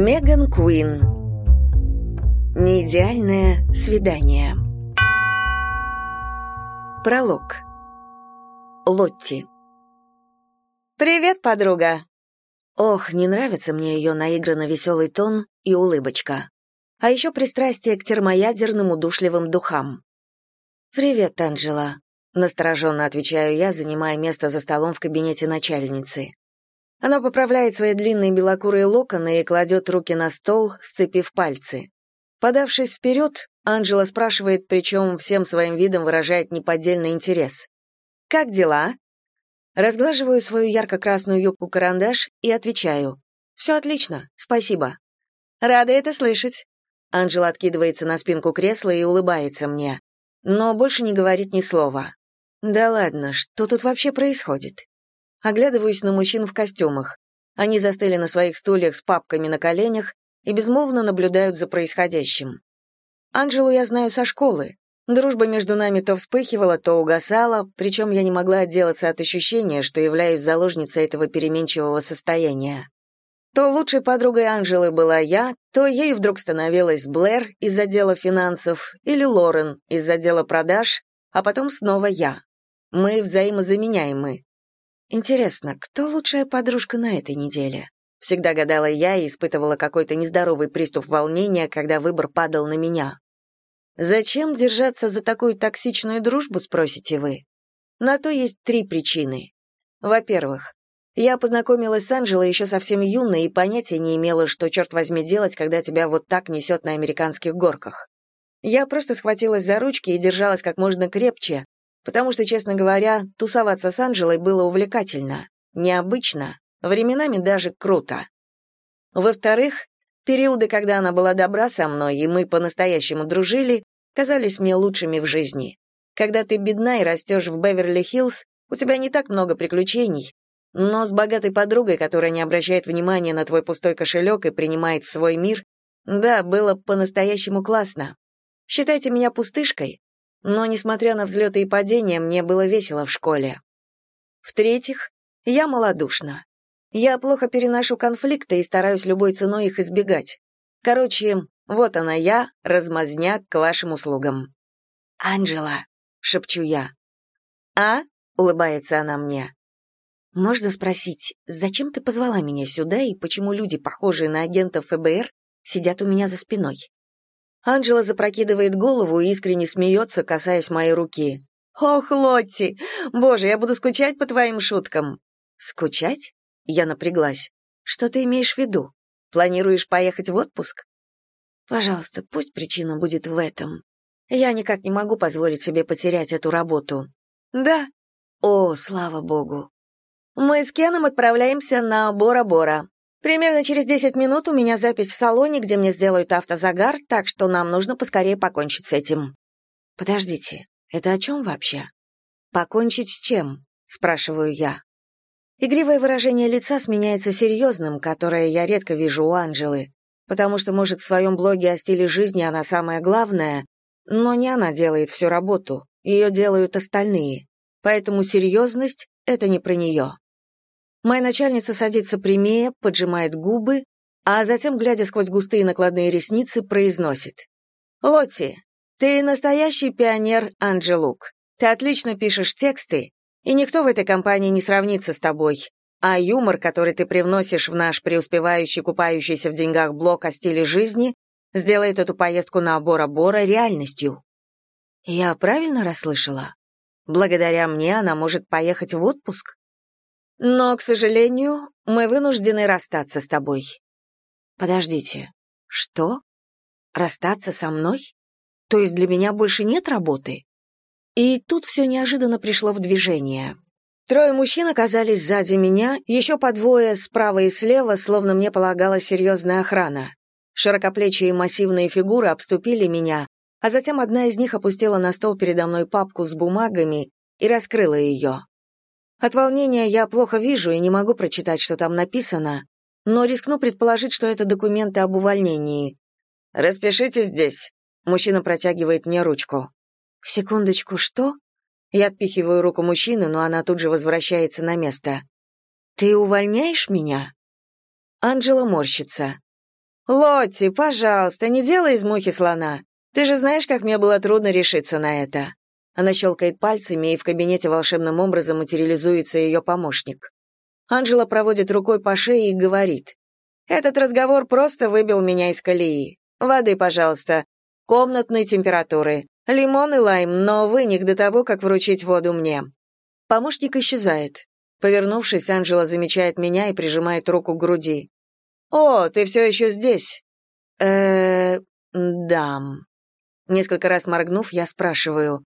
Меган Куин. Неидеальное свидание. Пролог. Лотти. «Привет, подруга!» Ох, не нравится мне ее наигранно веселый тон и улыбочка. А еще пристрастие к термоядерным удушливым духам. «Привет, Анджела», — настороженно отвечаю я, занимая место за столом в кабинете начальницы. Она поправляет свои длинные белокурые локоны и кладет руки на стол, сцепив пальцы. Подавшись вперед, Анжела спрашивает, причем всем своим видом выражает неподдельный интерес. «Как дела?» Разглаживаю свою ярко-красную юбку-карандаш и отвечаю. «Все отлично, спасибо». «Рада это слышать». Анжела откидывается на спинку кресла и улыбается мне, но больше не говорит ни слова. «Да ладно, что тут вообще происходит?» Оглядываюсь на мужчин в костюмах. Они застыли на своих стульях с папками на коленях и безмолвно наблюдают за происходящим. Анжелу я знаю со школы. Дружба между нами то вспыхивала, то угасала, причем я не могла отделаться от ощущения, что являюсь заложницей этого переменчивого состояния. То лучшей подругой Анжелы была я, то ей вдруг становилась Блэр из отдела финансов или Лорен из отдела продаж, а потом снова я. Мы взаимозаменяемы. Интересно, кто лучшая подружка на этой неделе? Всегда гадала я и испытывала какой-то нездоровый приступ волнения, когда выбор падал на меня. Зачем держаться за такую токсичную дружбу, спросите вы? На то есть три причины. Во-первых, я познакомилась с Анжелой еще совсем юной и понятия не имела, что, черт возьми, делать, когда тебя вот так несет на американских горках. Я просто схватилась за ручки и держалась как можно крепче, потому что, честно говоря, тусоваться с Анжелой было увлекательно, необычно, временами даже круто. Во-вторых, периоды, когда она была добра со мной, и мы по-настоящему дружили, казались мне лучшими в жизни. Когда ты бедна и растешь в Беверли-Хиллз, у тебя не так много приключений, но с богатой подругой, которая не обращает внимания на твой пустой кошелек и принимает в свой мир, да, было по-настоящему классно. Считайте меня пустышкой, но, несмотря на взлеты и падения, мне было весело в школе. В-третьих, я малодушна. Я плохо переношу конфликты и стараюсь любой ценой их избегать. Короче, вот она я, размазняк к вашим услугам. «Анджела», — шепчу я. «А?» — улыбается она мне. «Можно спросить, зачем ты позвала меня сюда и почему люди, похожие на агентов ФБР, сидят у меня за спиной?» Анжела запрокидывает голову и искренне смеется, касаясь моей руки. «Ох, Лотти! Боже, я буду скучать по твоим шуткам!» «Скучать?» Я напряглась. «Что ты имеешь в виду? Планируешь поехать в отпуск?» «Пожалуйста, пусть причина будет в этом. Я никак не могу позволить себе потерять эту работу». «Да». «О, слава богу». «Мы с Кеном отправляемся на Бора-Бора. Примерно через 10 минут у меня запись в салоне, где мне сделают автозагар, так что нам нужно поскорее покончить с этим. Подождите, это о чем вообще? Покончить с чем? спрашиваю я. Игривое выражение лица сменяется серьезным, которое я редко вижу у Анжелы, потому что, может, в своем блоге о стиле жизни она самая главная, но не она делает всю работу, ее делают остальные. Поэтому серьезность — это не про нее. Моя начальница садится прямее, поджимает губы, а затем, глядя сквозь густые накладные ресницы, произносит. «Лотти, ты настоящий пионер Анджелук. Ты отлично пишешь тексты, и никто в этой компании не сравнится с тобой. А юмор, который ты привносишь в наш преуспевающий, купающийся в деньгах блок о стиле жизни, сделает эту поездку на Бора-Бора реальностью». Я правильно расслышала? Благодаря мне она может поехать в отпуск? Но, к сожалению, мы вынуждены расстаться с тобой. Подождите. Что? Расстаться со мной? То есть для меня больше нет работы? И тут все неожиданно пришло в движение. Трое мужчин оказались сзади меня, еще по двое справа и слева, словно мне полагалась серьезная охрана. Широкоплечие и массивные фигуры обступили меня, а затем одна из них опустила на стол передо мной папку с бумагами и раскрыла ее. От волнения я плохо вижу и не могу прочитать, что там написано, но рискну предположить, что это документы об увольнении. «Распишите здесь». Мужчина протягивает мне ручку. «Секундочку, что?» Я отпихиваю руку мужчины, но она тут же возвращается на место. «Ты увольняешь меня?» Анджела морщится. «Лотти, пожалуйста, не делай из мухи слона. Ты же знаешь, как мне было трудно решиться на это». Она щелкает пальцами, и в кабинете волшебным образом материализуется ее помощник. Анжела проводит рукой по шее и говорит. «Этот разговор просто выбил меня из колеи. Воды, пожалуйста. Комнатной температуры. Лимон и лайм, но выник до того, как вручить воду мне». Помощник исчезает. Повернувшись, Анжела замечает меня и прижимает руку к груди. «О, ты все еще здесь?» э да». Несколько раз моргнув, я спрашиваю.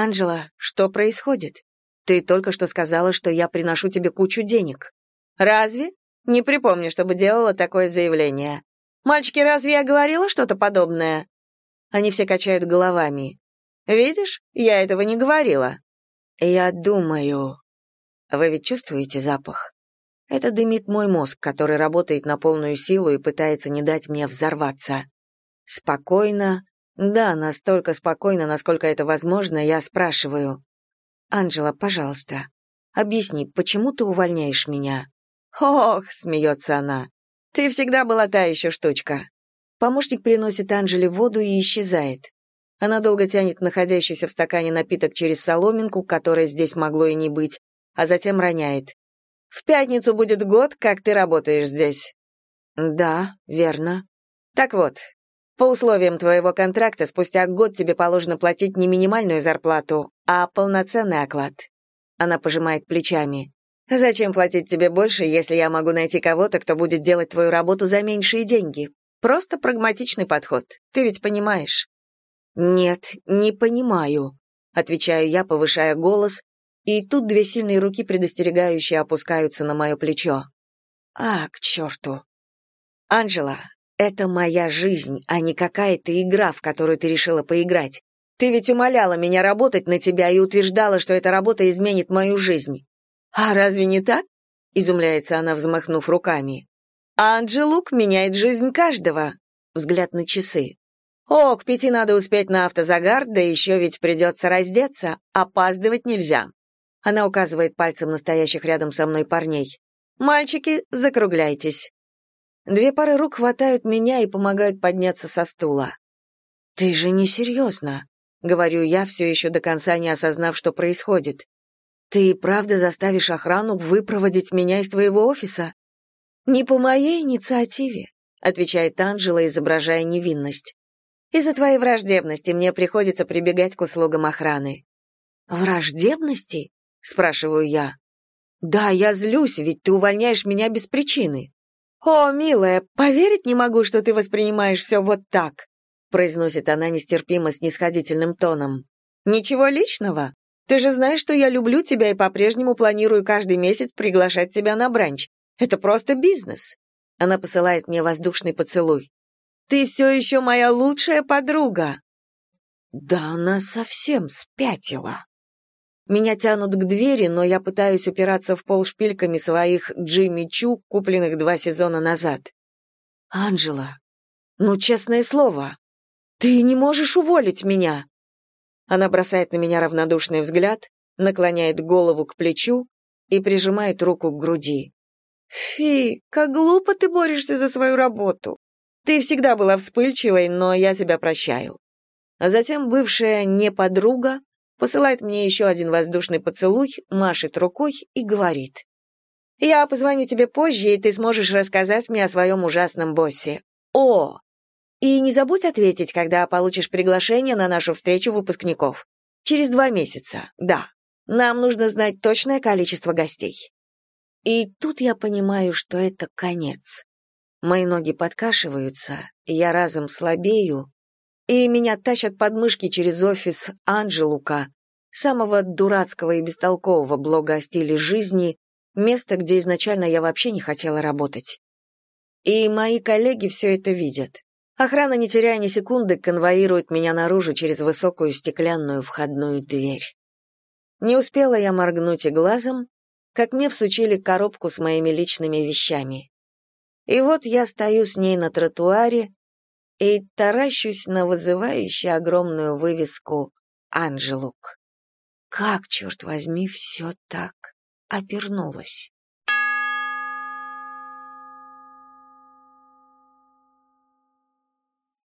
«Анжела, что происходит? Ты только что сказала, что я приношу тебе кучу денег». «Разве? Не припомню, чтобы делала такое заявление. Мальчики, разве я говорила что-то подобное?» Они все качают головами. «Видишь, я этого не говорила». «Я думаю...» «Вы ведь чувствуете запах?» Это дымит мой мозг, который работает на полную силу и пытается не дать мне взорваться. Спокойно, да, настолько спокойно, насколько это возможно, я спрашиваю. «Анжела, пожалуйста, объясни, почему ты увольняешь меня?» «Ох», — смеется она, — «ты всегда была та еще штучка». Помощник приносит Анжеле воду и исчезает. Она долго тянет находящийся в стакане напиток через соломинку, которой здесь могло и не быть, а затем роняет. В пятницу будет год, как ты работаешь здесь». «Да, верно». «Так вот, по условиям твоего контракта спустя год тебе положено платить не минимальную зарплату, а полноценный оклад». Она пожимает плечами. «Зачем платить тебе больше, если я могу найти кого-то, кто будет делать твою работу за меньшие деньги? Просто прагматичный подход. Ты ведь понимаешь?» «Нет, не понимаю», — отвечаю я, повышая голос, и тут две сильные руки предостерегающие опускаются на мое плечо. А, к черту. Анжела, это моя жизнь, а не какая-то игра, в которую ты решила поиграть. Ты ведь умоляла меня работать на тебя и утверждала, что эта работа изменит мою жизнь. А разве не так? Изумляется она, взмахнув руками. Анджелук меняет жизнь каждого. Взгляд на часы. О, к пяти надо успеть на автозагар, да еще ведь придется раздеться, опаздывать нельзя. Она указывает пальцем настоящих рядом со мной парней. «Мальчики, закругляйтесь». Две пары рук хватают меня и помогают подняться со стула. «Ты же не серьезно», — говорю я, все еще до конца не осознав, что происходит. «Ты правда заставишь охрану выпроводить меня из твоего офиса?» «Не по моей инициативе», — отвечает Анжела, изображая невинность. «Из-за твоей враждебности мне приходится прибегать к услугам охраны». «Враждебности?» — спрашиваю я. «Да, я злюсь, ведь ты увольняешь меня без причины». «О, милая, поверить не могу, что ты воспринимаешь все вот так», произносит она нестерпимо снисходительным тоном. «Ничего личного. Ты же знаешь, что я люблю тебя и по-прежнему планирую каждый месяц приглашать тебя на бранч. Это просто бизнес». Она посылает мне воздушный поцелуй. «Ты все еще моя лучшая подруга». Да она совсем спятила. Меня тянут к двери, но я пытаюсь упираться в пол шпильками своих Джимми Чу, купленных два сезона назад. «Анжела, ну, честное слово, ты не можешь уволить меня!» Она бросает на меня равнодушный взгляд, наклоняет голову к плечу и прижимает руку к груди. «Фи, как глупо ты борешься за свою работу! Ты всегда была вспыльчивой, но я тебя прощаю». А затем бывшая не подруга, посылает мне еще один воздушный поцелуй, машет рукой и говорит. «Я позвоню тебе позже, и ты сможешь рассказать мне о своем ужасном боссе. О! И не забудь ответить, когда получишь приглашение на нашу встречу выпускников. Через два месяца, да. Нам нужно знать точное количество гостей». И тут я понимаю, что это конец. Мои ноги подкашиваются, я разом слабею, и меня тащат под мышки через офис Анджелука, самого дурацкого и бестолкового блога о стиле жизни, место, где изначально я вообще не хотела работать. И мои коллеги все это видят. Охрана, не теряя ни секунды, конвоирует меня наружу через высокую стеклянную входную дверь. Не успела я моргнуть и глазом, как мне всучили коробку с моими личными вещами. И вот я стою с ней на тротуаре, и таращусь на вызывающую огромную вывеску «Анжелук». Как, черт возьми, все так обернулось?